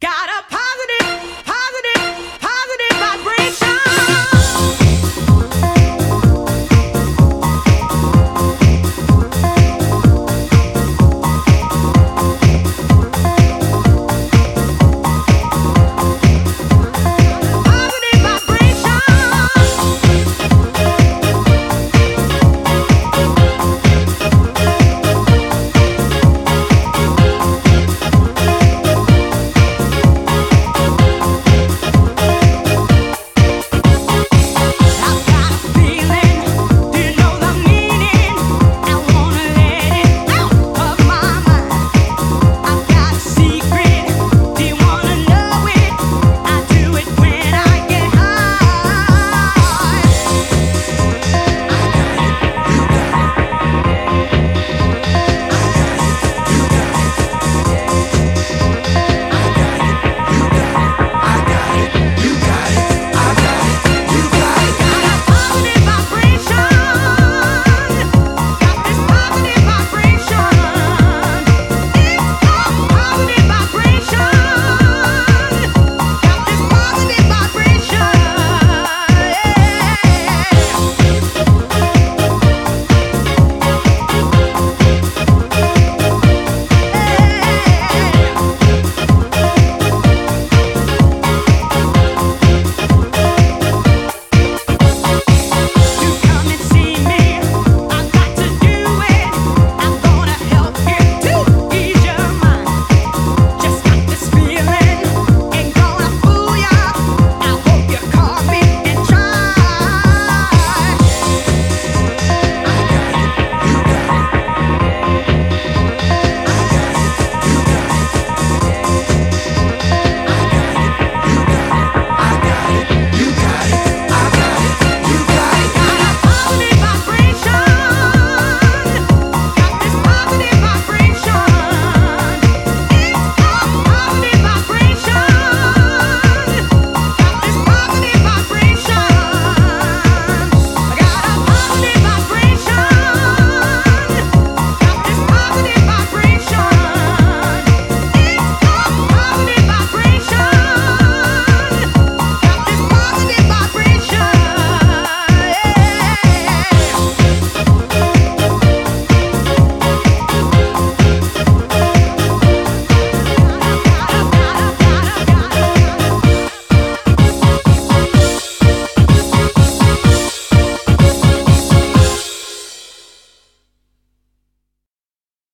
Got a